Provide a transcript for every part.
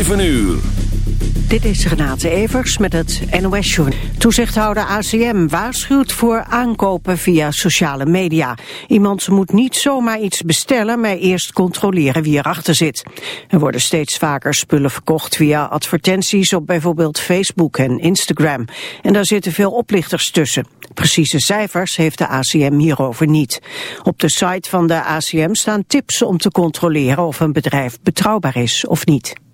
7 uur. Dit is Renate Evers met het NOS Journal. Toezichthouder ACM waarschuwt voor aankopen via sociale media. Iemand moet niet zomaar iets bestellen, maar eerst controleren wie erachter zit. Er worden steeds vaker spullen verkocht via advertenties op bijvoorbeeld Facebook en Instagram. En daar zitten veel oplichters tussen. Precieze cijfers heeft de ACM hierover niet. Op de site van de ACM staan tips om te controleren of een bedrijf betrouwbaar is of niet.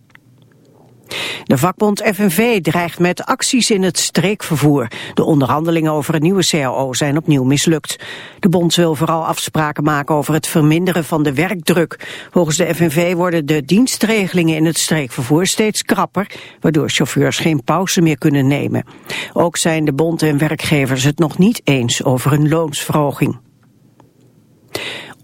De vakbond FNV dreigt met acties in het streekvervoer. De onderhandelingen over een nieuwe CAO zijn opnieuw mislukt. De bond wil vooral afspraken maken over het verminderen van de werkdruk. Volgens de FNV worden de dienstregelingen in het streekvervoer steeds krapper, waardoor chauffeurs geen pauze meer kunnen nemen. Ook zijn de bond en werkgevers het nog niet eens over een loonsverhoging.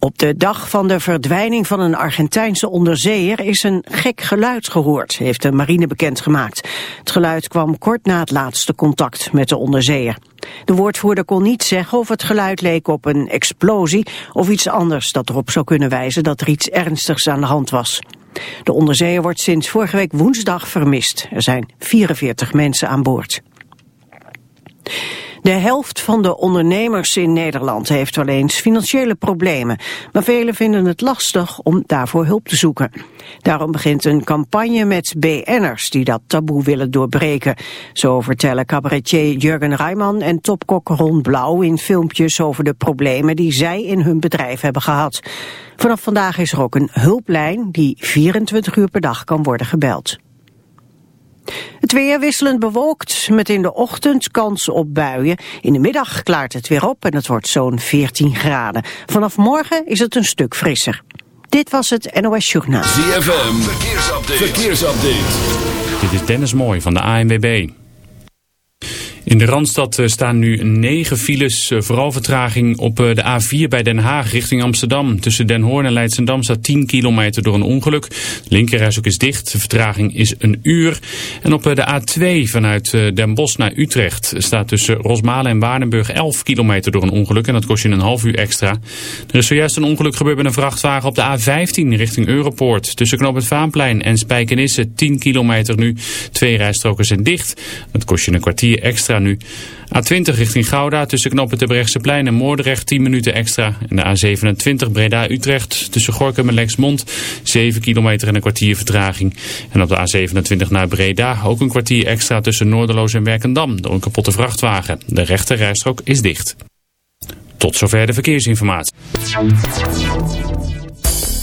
Op de dag van de verdwijning van een Argentijnse onderzeeër is een gek geluid gehoord, heeft de marine bekendgemaakt. Het geluid kwam kort na het laatste contact met de onderzeeër. De woordvoerder kon niet zeggen of het geluid leek op een explosie of iets anders dat erop zou kunnen wijzen dat er iets ernstigs aan de hand was. De onderzeeër wordt sinds vorige week woensdag vermist. Er zijn 44 mensen aan boord. De helft van de ondernemers in Nederland heeft wel eens financiële problemen. Maar velen vinden het lastig om daarvoor hulp te zoeken. Daarom begint een campagne met BN'ers die dat taboe willen doorbreken. Zo vertellen cabaretier Jurgen Rijman en topkok Ron Blauw in filmpjes over de problemen die zij in hun bedrijf hebben gehad. Vanaf vandaag is er ook een hulplijn die 24 uur per dag kan worden gebeld. Het weer wisselend bewolkt, met in de ochtend kans op buien. In de middag klaart het weer op en het wordt zo'n 14 graden. Vanaf morgen is het een stuk frisser. Dit was het NOS Journaal. ZFM, verkeersupdate. verkeersupdate. Dit is Dennis Mooi van de ANWB. In de Randstad eh, staan nu negen files, eh, vooral vertraging op eh, de A4 bij Den Haag richting Amsterdam. Tussen Den Hoorn en Leidsendam staat 10 kilometer door een ongeluk. De ook is dicht, de vertraging is een uur. En op de A2 vanuit Den Bosch naar Utrecht staat tussen Rosmalen en Waardenburg 11 kilometer door een ongeluk. En dat kost je een half uur extra. Er is zojuist een ongeluk gebeurd met een vrachtwagen op de A15 richting Europoort. Tussen Knoop het Vaanplein en Spijkenisse 10 kilometer nu. Twee rijstroken zijn dicht. Dat kost je een kwartier extra nu. A20 richting Gouda tussen knoppen plein en Moordrecht 10 minuten extra. En de A27 Breda-Utrecht tussen Gorkum en Lexmond 7 kilometer en een kwartier vertraging. En op de A27 naar Breda ook een kwartier extra tussen Noorderloos en Werkendam door een kapotte vrachtwagen. De rechte rijstrook is dicht. Tot zover de verkeersinformatie.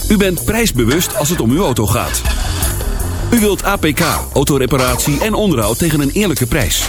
U bent prijsbewust als het om uw auto gaat. U wilt APK, autoreparatie en onderhoud tegen een eerlijke prijs.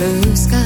blue sky.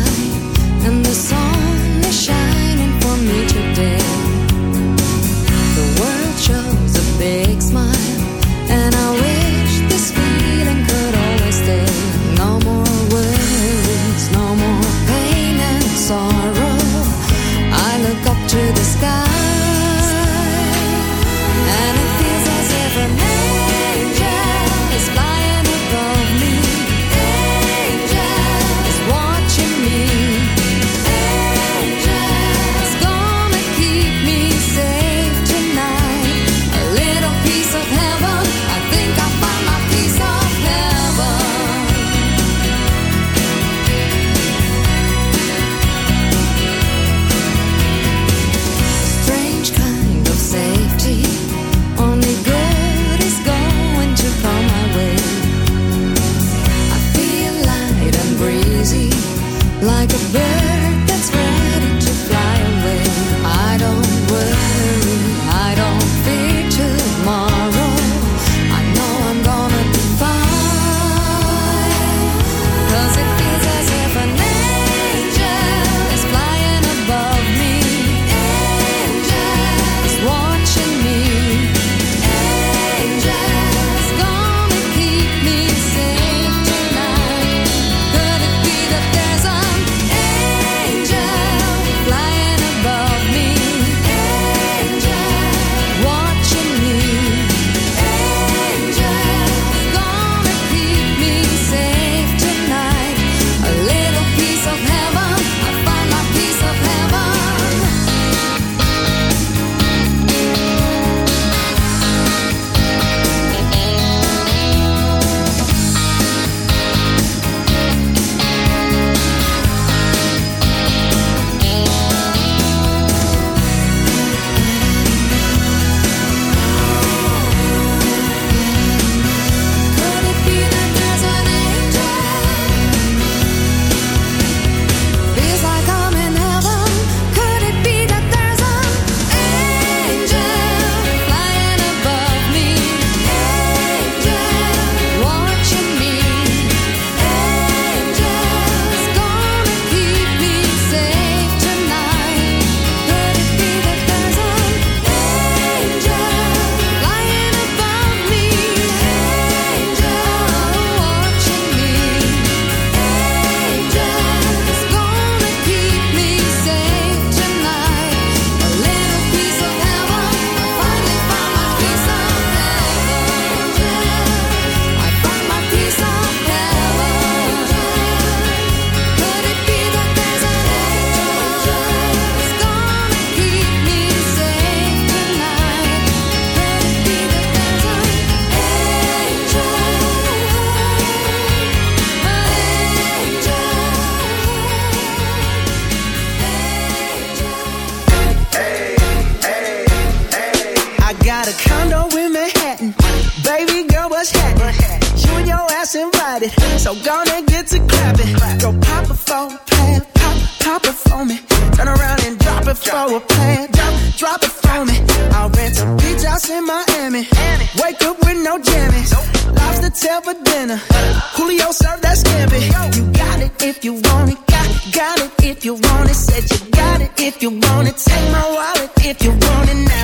you want it, said you got it if you want it, take my wallet if you want it now.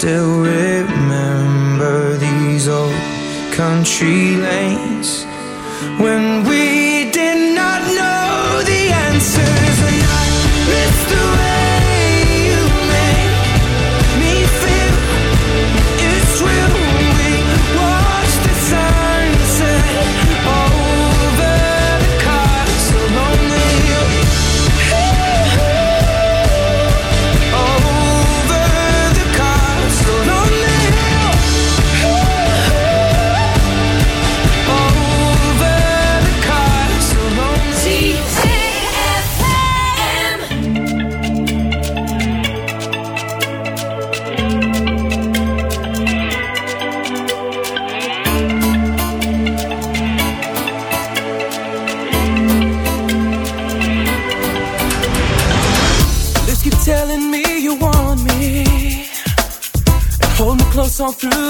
still remember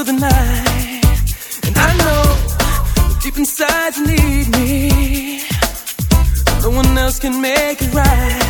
through the night. And I know that deep inside you need me. No one else can make it right.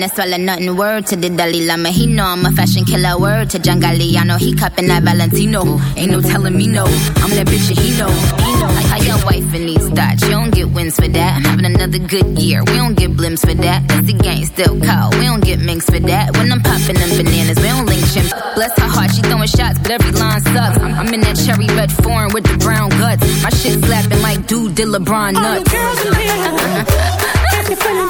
No swallow nothing. Word to the Dalai Lama, he know I'm a fashion killer. Word to John Galliano, he cupping that Valentino. Ain't no telling me no, I'm that bitch and he know. He know. Like how your wife in these thoughts, you don't get wins for that. I'm having another good year, we don't get blimps for that. Cause the gang still cold, we don't get minks for that. When I'm popping them bananas, we don't link chimps. Bless her heart, she throwing shots, but every line sucks. I'm, I'm in that cherry red foreign with the brown guts. My shit slapping like dude did LeBron nuts. All nuts. girls in here, uh-huh. if you're feeling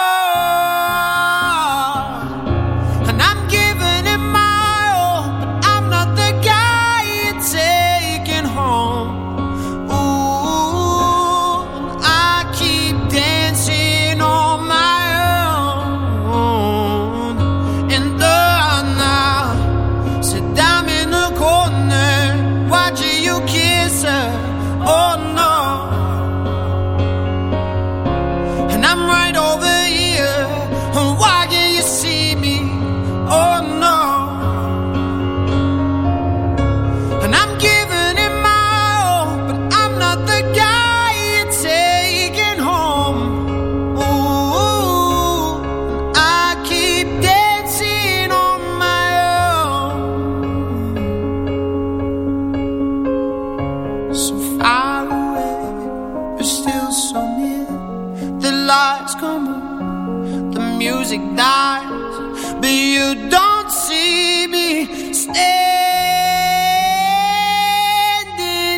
Music but you don't see me standing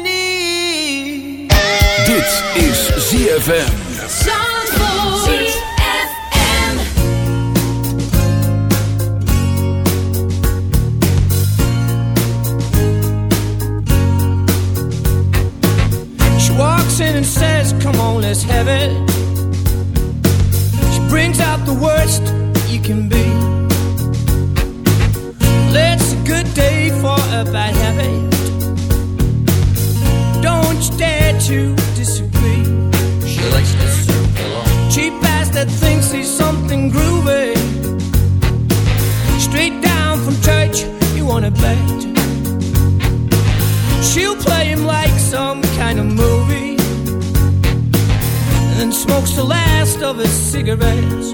here. Dit is ZFM. She walks in and says, Come on, let's have it. She brings out the worst can be. It's a good day for a bad habit. Don't you dare to disagree. She likes to circle on. Cheap ass that thinks he's something groovy. Straight down from church, you wanna bet. She'll play him like some kind of movie And then smokes the last of his cigarettes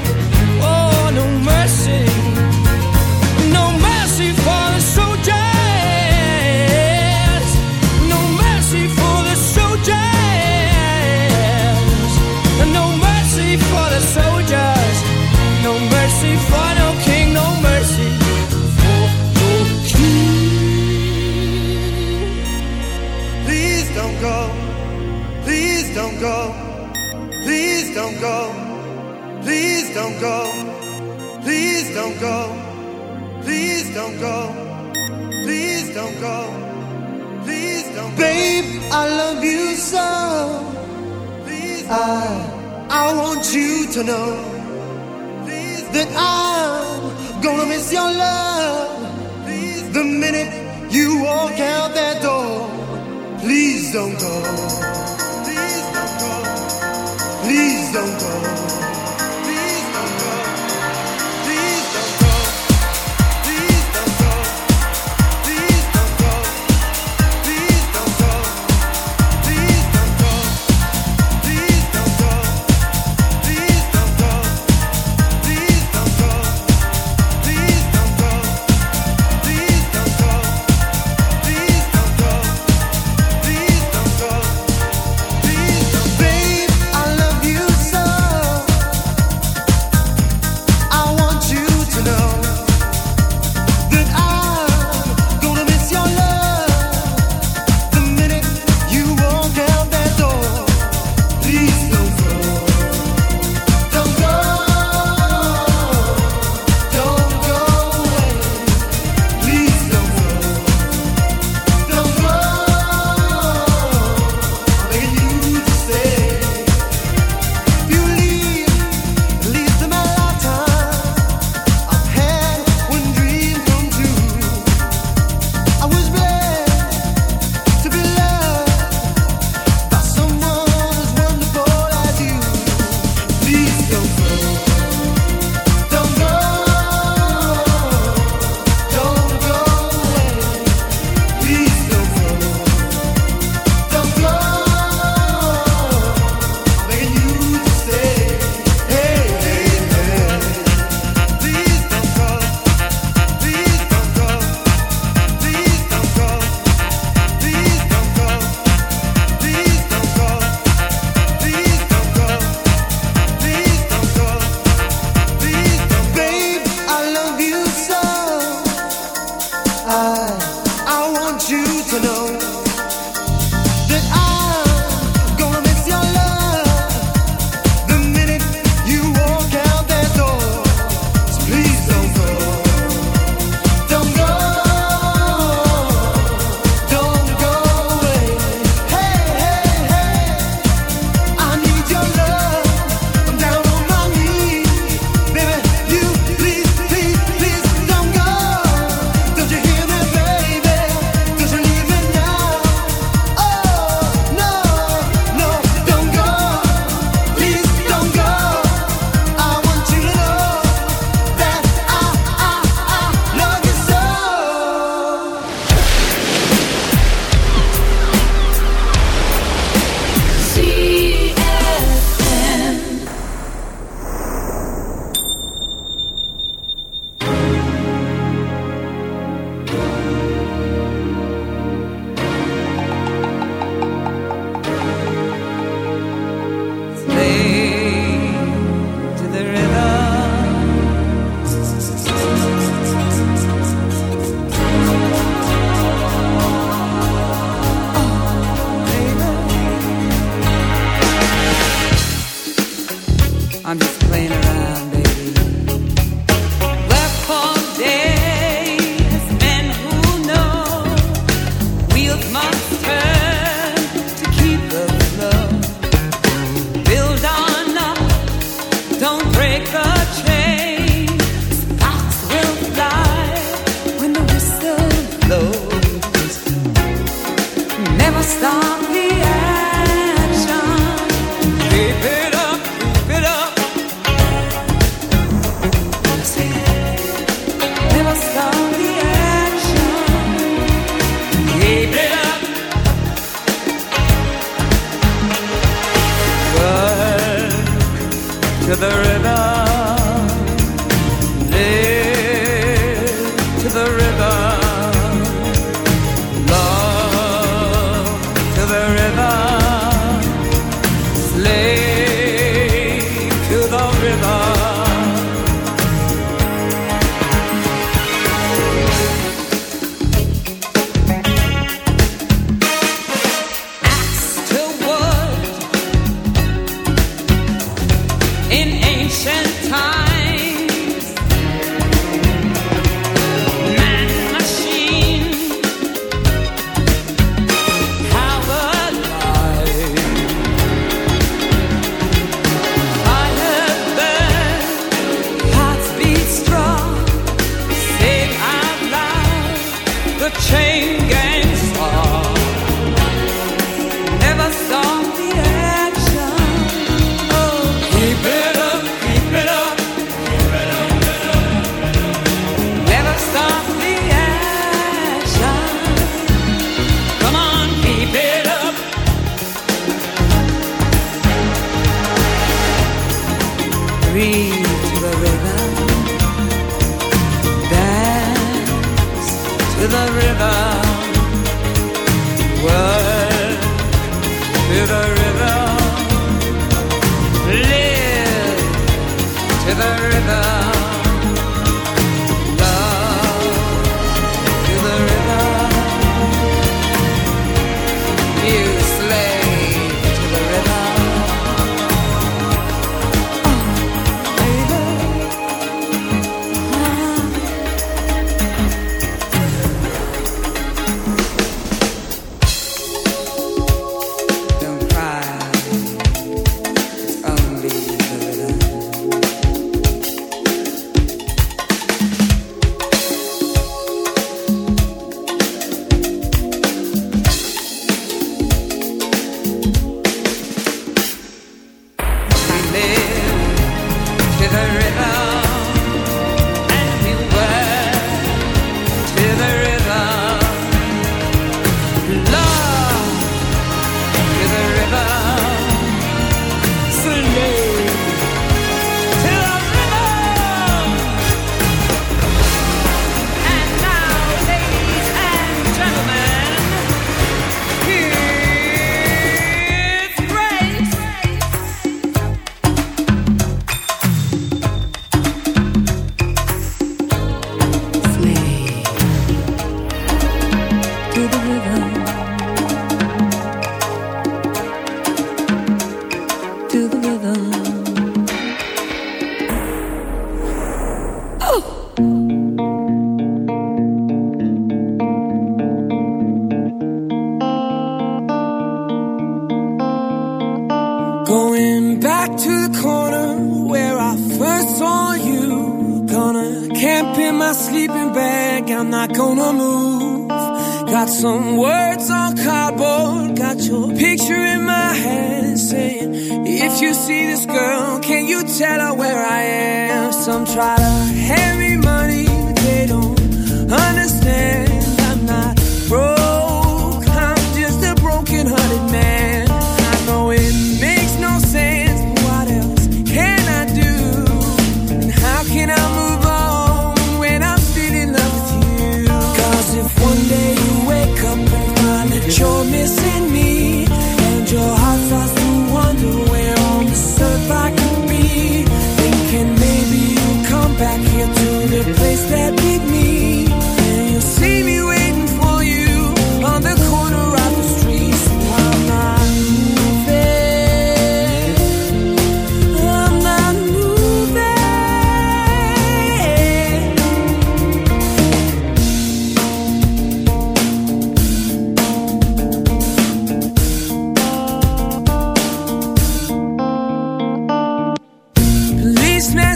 Policeman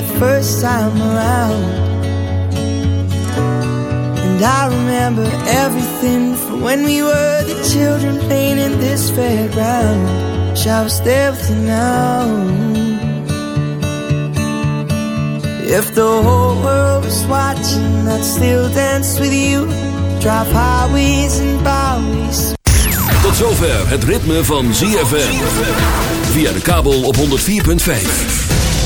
first time around. And I remember everything from when we were the children playing in this fairground. Wish I was there with you now. If the whole world was watching, I'd still dance with you. Drive highways and byways. Tot zover het ritme van ZFM. Via de kabel op 104.5.